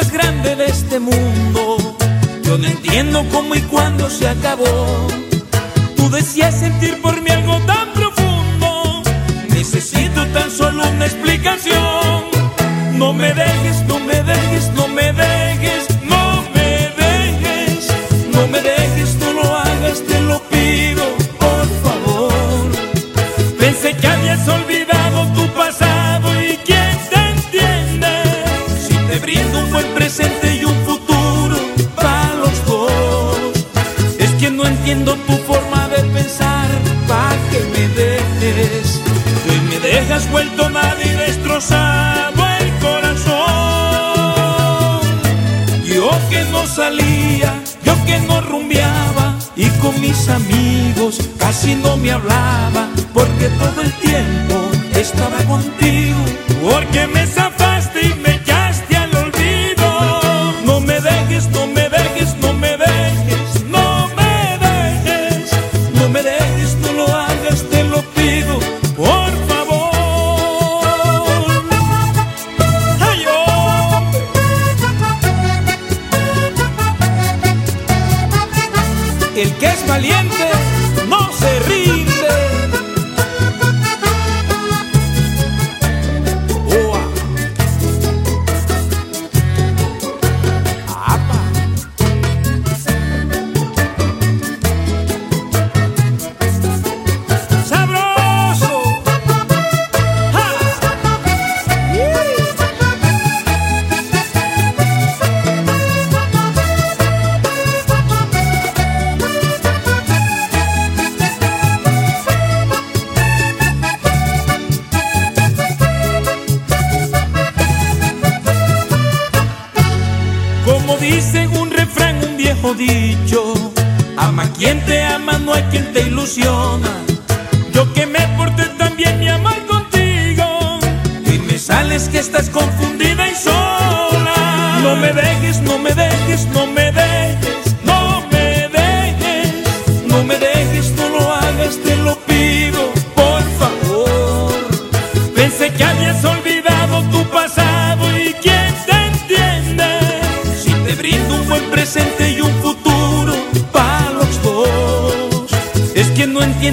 este mundo. Yo no entiendo cómo y cuándo se acabó. Tú decías sentir por mí algo tan profundo. Necesito tan solo una explicación. No me dejes, buen presente y un futuro para los dos. Es que no entiendo tu forma de pensar, pa' que me dejes. Hoy me dejas vuelto nadie y destrozado el corazón. Yo que no salía, yo que no rumbeaba y con mis amigos casi no me hablaba porque todo el tiempo estaba contigo. Porque me zafaste El que es valiente dice un refrán, un viejo dicho, ama quien te ama, no hay quien te ilusiona. Yo que me porté tan bien mi amor contigo, y me sales que estás confundida y sola. No me dejes, no me dejes, no me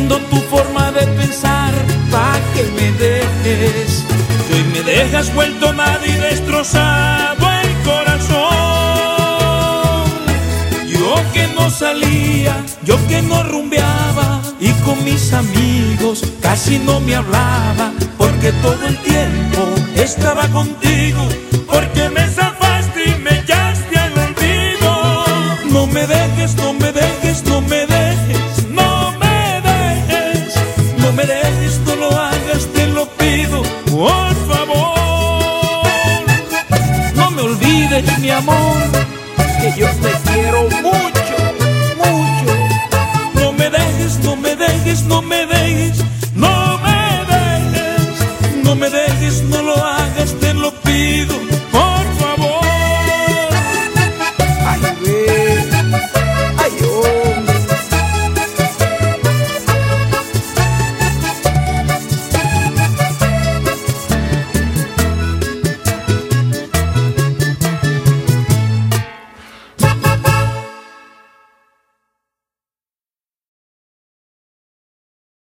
tu forma de pensar, pa' que me dejes. Hoy me dejas vuelto nadie y destrozado el corazón. Yo que no salía, yo que no rumbeaba y con mis amigos casi no me hablaba porque todo el tiempo estaba contigo, porque me sabía olvides mi amor, que yo te quiero mucho, mucho. No me dejes, no me dejes, no me dejes